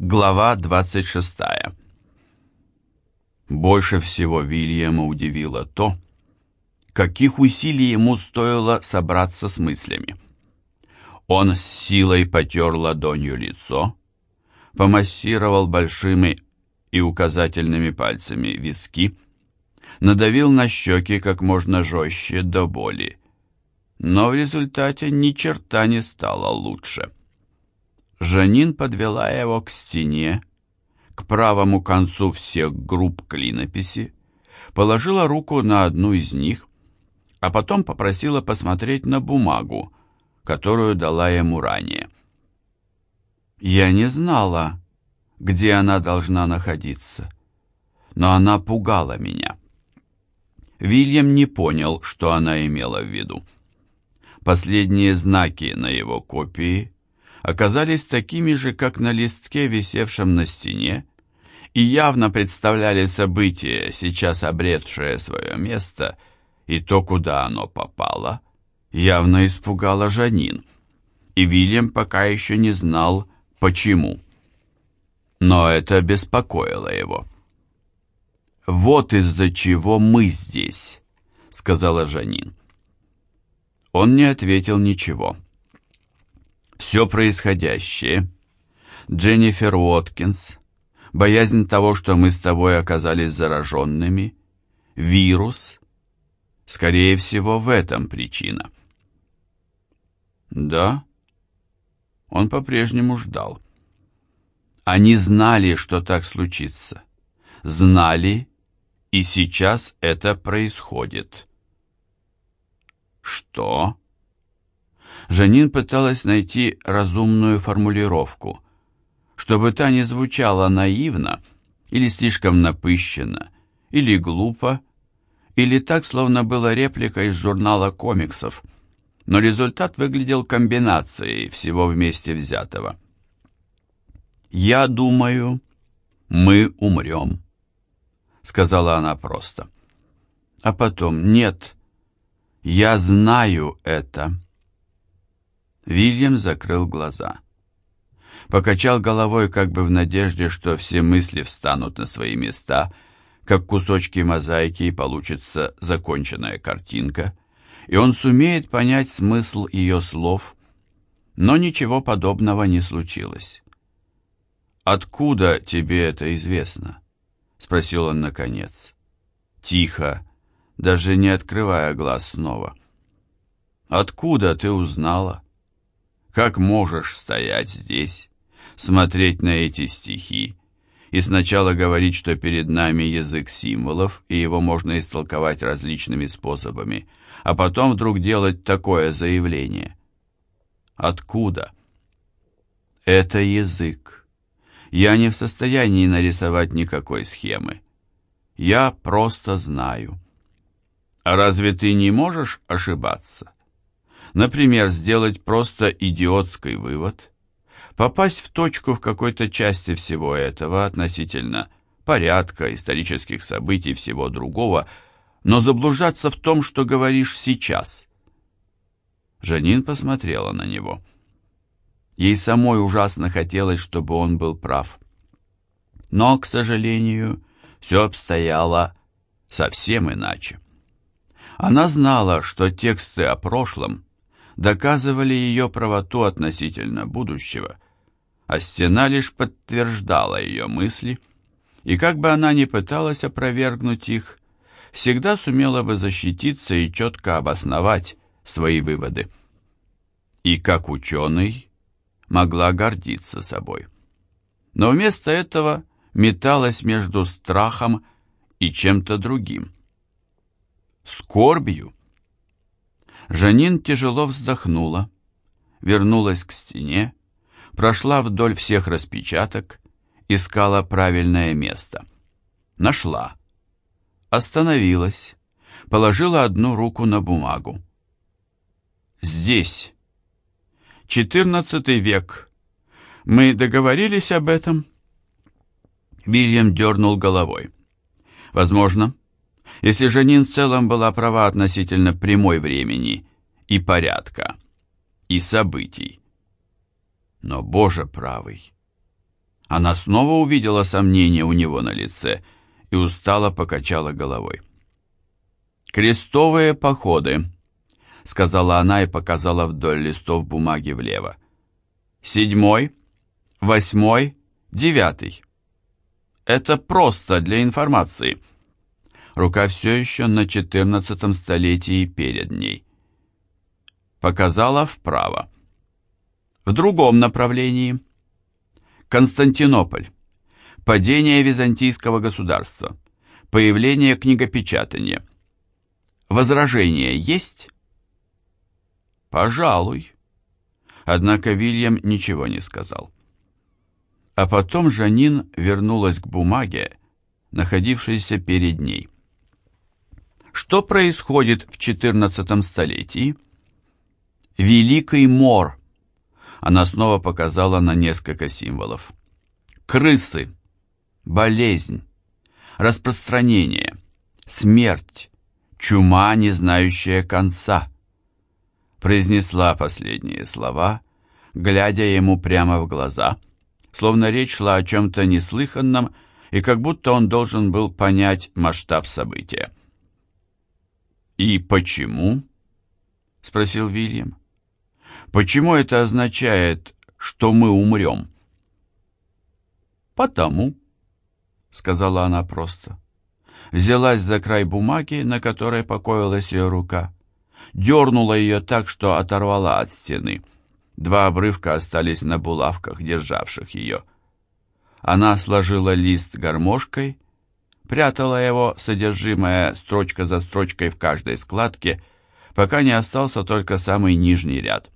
Глава 26. Больше всего Вильяма удивило то, каких усилий ему стоило собраться с мыслями. Он с силой потер ладонью лицо, помассировал большими и указательными пальцами виски, надавил на щеки как можно жестче до боли, но в результате ни черта не стало лучше. Жанин подвела его к стене, к правому концу всех групп клинописи, положила руку на одну из них, а потом попросила посмотреть на бумагу, которую дала ему ранее. Я не знала, где она должна находиться, но она пугала меня. Вильям не понял, что она имела в виду. Последние знаки на его копии оказались такими же, как на листке, висевшем на стене, и явно представляли событие, сейчас обретшее свое место, и то, куда оно попало, явно испугало Жанин, и Вильям пока еще не знал, почему. Но это беспокоило его. «Вот из-за чего мы здесь», — сказала Жанин. Он не ответил ничего. Все происходящее, Дженнифер Уоткинс, боязнь того, что мы с тобой оказались зараженными, вирус, скорее всего, в этом причина. Да, он по-прежнему ждал. Они знали, что так случится. Знали, и сейчас это происходит. Что? Жанин пыталась найти разумную формулировку, чтобы та не звучала наивно или слишком напыщенно, или глупо, или так, словно была реплика из журнала комиксов, но результат выглядел комбинацией всего вместе взятого. «Я думаю, мы умрем», — сказала она просто. А потом «Нет, я знаю это». Вильям закрыл глаза. Покачал головой как бы в надежде, что все мысли встанут на свои места, как кусочки мозаики и получится законченная картинка, и он сумеет понять смысл ее слов, но ничего подобного не случилось. «Откуда тебе это известно?» — спросил он наконец. Тихо, даже не открывая глаз снова. «Откуда ты узнала?» Как можешь стоять здесь, смотреть на эти стихи и сначала говорить, что перед нами язык символов, и его можно истолковать различными способами, а потом вдруг делать такое заявление? Откуда? Это язык. Я не в состоянии нарисовать никакой схемы. Я просто знаю. А разве ты не можешь ошибаться? Например, сделать просто идиотский вывод, попасть в точку в какой-то части всего этого относительно порядка, исторических событий, всего другого, но заблуждаться в том, что говоришь сейчас. Жанин посмотрела на него. Ей самой ужасно хотелось, чтобы он был прав. Но, к сожалению, все обстояло совсем иначе. Она знала, что тексты о прошлом доказывали ее правоту относительно будущего, а стена лишь подтверждала ее мысли, и как бы она ни пыталась опровергнуть их, всегда сумела бы защититься и четко обосновать свои выводы. И как ученый могла гордиться собой. Но вместо этого металась между страхом и чем-то другим. Скорбью, Жанин тяжело вздохнула, вернулась к стене, прошла вдоль всех распечаток, искала правильное место. Нашла. Остановилась, положила одну руку на бумагу. Здесь. Четырнадцатый век. Мы договорились об этом? Вильям дернул головой. Возможно, если Жанин в целом была права относительно прямой времени и порядка, и событий. Но, Боже правый, Она снова увидела сомнение у него на лице и устало покачала головой. «Крестовые походы», — сказала она и показала вдоль листов бумаги влево. «Седьмой, восьмой, девятый. Это просто для информации». Рука все еще на четырнадцатом столетии перед ней. Показала вправо. В другом направлении. Константинополь. Падение византийского государства. Появление книгопечатания. Возражения есть? Пожалуй. Однако Вильям ничего не сказал. А потом Жанин вернулась к бумаге, находившейся перед ней. Что происходит в XIV столетии? Великий мор. Она снова показала на несколько символов. Крысы, болезнь, распространение, смерть, чума, не знающая конца. Произнесла последние слова, глядя ему прямо в глаза, словно речь шла о чем-то неслыханном, и как будто он должен был понять масштаб события. «И почему?» — спросил Вильям. «Почему это означает, что мы умрем?» «Потому», — сказала она просто. Взялась за край бумаги, на которой покоилась ее рука, дернула ее так, что оторвала от стены. Два обрывка остались на булавках, державших ее. Она сложила лист гармошкой прятала его содержимое строчка за строчкой в каждой складке, пока не остался только самый нижний ряд.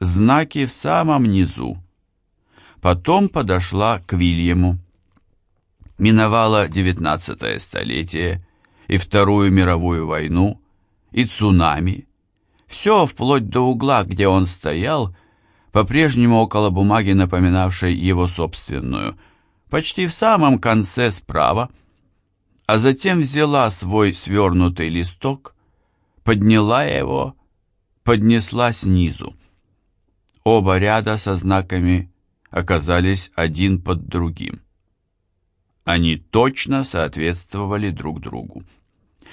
Знаки в самом низу. Потом подошла к Вильяму. Миновала девятнадцатое столетие и Вторую мировую войну, и цунами. Все вплоть до угла, где он стоял, по-прежнему около бумаги, напоминавшей его собственную, почти в самом конце справа, а затем взяла свой свернутый листок, подняла его, поднесла снизу. Оба ряда со знаками оказались один под другим. Они точно соответствовали друг другу.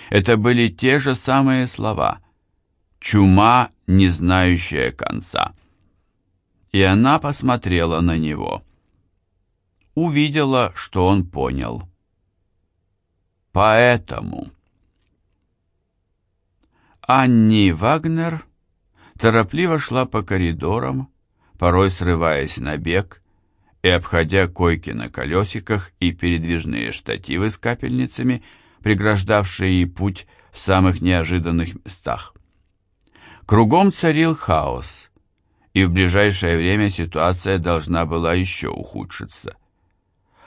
Это были те же самые слова «чума, не знающая конца». И она посмотрела на него. Увидела, что он понял. Поэтому Анни Вагнер торопливо шла по коридорам, порой срываясь на бег и обходя койки на колесиках и передвижные штативы с капельницами, преграждавшие ей путь в самых неожиданных местах. Кругом царил хаос, и в ближайшее время ситуация должна была еще ухудшиться.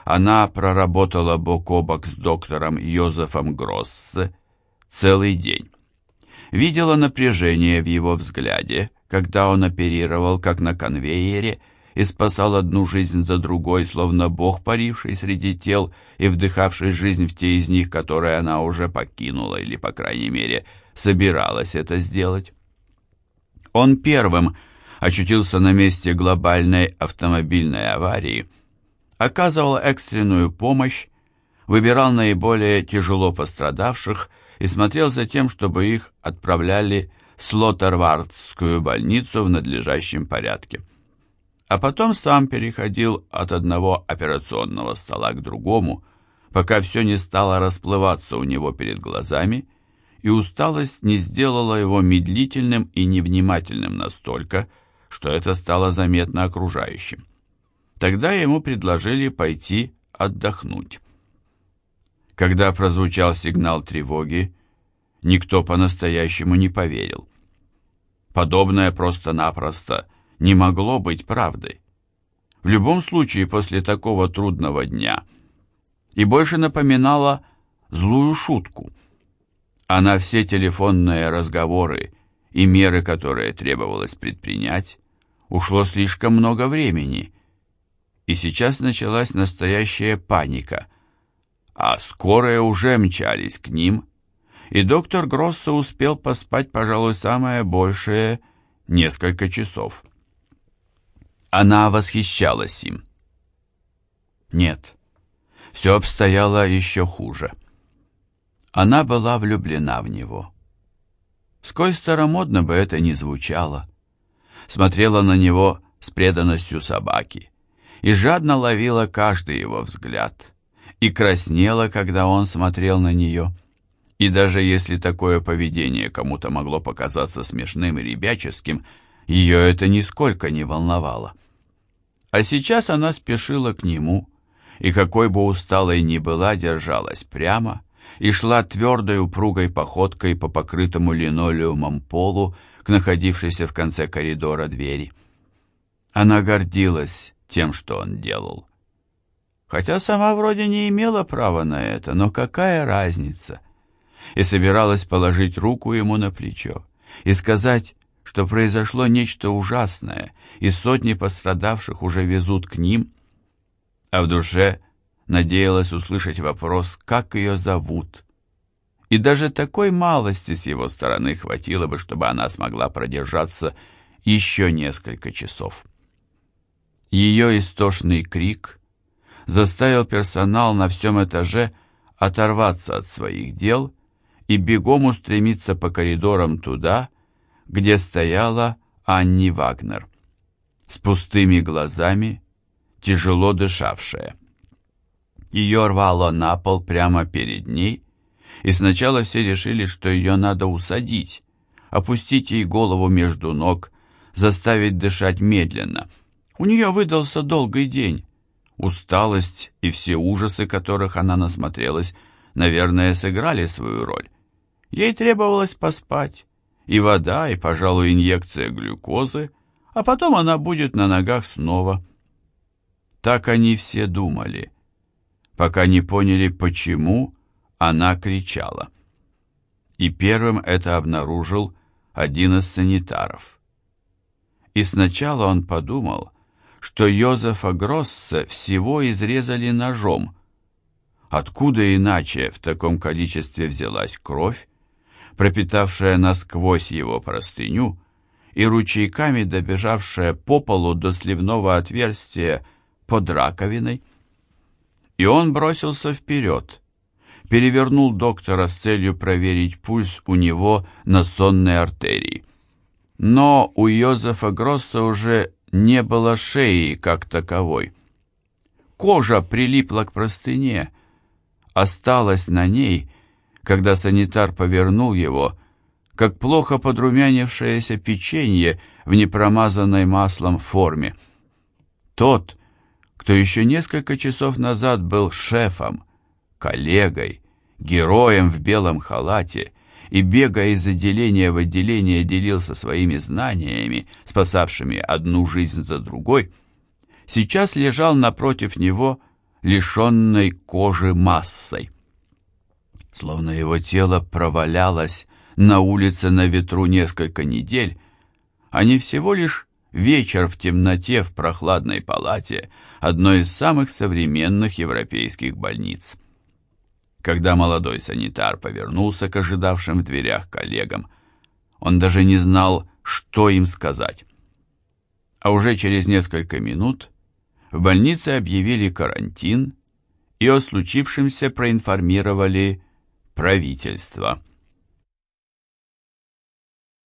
Она проработала бок о бок с доктором Йозефом Гроссе целый день. Видела напряжение в его взгляде, когда он оперировал, как на конвейере, и спасал одну жизнь за другой, словно бог, паривший среди тел и вдыхавший жизнь в те из них, которые она уже покинула, или, по крайней мере, собиралась это сделать. Он первым очутился на месте глобальной автомобильной аварии – оказывал экстренную помощь, выбирал наиболее тяжело пострадавших и смотрел за тем, чтобы их отправляли в Слоттервардскую больницу в надлежащем порядке. А потом сам переходил от одного операционного стола к другому, пока все не стало расплываться у него перед глазами, и усталость не сделала его медлительным и невнимательным настолько, что это стало заметно окружающим. Тогда ему предложили пойти отдохнуть. Когда прозвучал сигнал тревоги, никто по-настоящему не поверил. Подобное просто-напросто не могло быть правдой. В любом случае, после такого трудного дня и больше напоминало злую шутку. А на все телефонные разговоры и меры, которые требовалось предпринять, ушло слишком много времени, и сейчас началась настоящая паника, а скорые уже мчались к ним, и доктор Гроссо успел поспать, пожалуй, самое большее несколько часов. Она восхищалась им. Нет, все обстояло еще хуже. Она была влюблена в него. Сколь старомодно бы это ни звучало. Смотрела на него с преданностью собаки и жадно ловила каждый его взгляд, и краснела, когда он смотрел на нее. И даже если такое поведение кому-то могло показаться смешным и ребяческим, ее это нисколько не волновало. А сейчас она спешила к нему, и какой бы усталой ни была, держалась прямо и шла твердой упругой походкой по покрытому линолеумом полу к находившейся в конце коридора двери. Она гордилась тем, что он делал. Хотя сама вроде не имела права на это, но какая разница? И собиралась положить руку ему на плечо и сказать, что произошло нечто ужасное, и сотни пострадавших уже везут к ним, а в душе надеялась услышать вопрос, как ее зовут. И даже такой малости с его стороны хватило бы, чтобы она смогла продержаться еще несколько часов. Ее истошный крик заставил персонал на всем этаже оторваться от своих дел и бегом устремиться по коридорам туда, где стояла Анни Вагнер, с пустыми глазами, тяжело дышавшая. Ее рвало на пол прямо перед ней, и сначала все решили, что ее надо усадить, опустить ей голову между ног, заставить дышать медленно — у нее выдался долгий день. Усталость и все ужасы, которых она насмотрелась, наверное, сыграли свою роль. Ей требовалось поспать, и вода, и, пожалуй, инъекция глюкозы, а потом она будет на ногах снова. Так они все думали, пока не поняли, почему она кричала. И первым это обнаружил один из санитаров. И сначала он подумал, что Йозефа Гросса всего изрезали ножом. Откуда иначе в таком количестве взялась кровь, пропитавшая насквозь его простыню и ручейками добежавшая по полу до сливного отверстия под раковиной? И он бросился вперед, перевернул доктора с целью проверить пульс у него на сонной артерии. Но у Йозефа Гросса уже не было шеи как таковой. Кожа прилипла к простыне, осталась на ней, когда санитар повернул его, как плохо подрумянившееся печенье в непромазанной маслом форме. Тот, кто еще несколько часов назад был шефом, коллегой, героем в белом халате, и, бегая из отделения в отделение, делился своими знаниями, спасавшими одну жизнь за другой, сейчас лежал напротив него, лишенной кожи массой. Словно его тело провалялось на улице на ветру несколько недель, а не всего лишь вечер в темноте в прохладной палате одной из самых современных европейских больниц. Когда молодой санитар повернулся к ожидавшим в дверях коллегам, он даже не знал, что им сказать. А уже через несколько минут в больнице объявили карантин и о случившемся проинформировали правительство.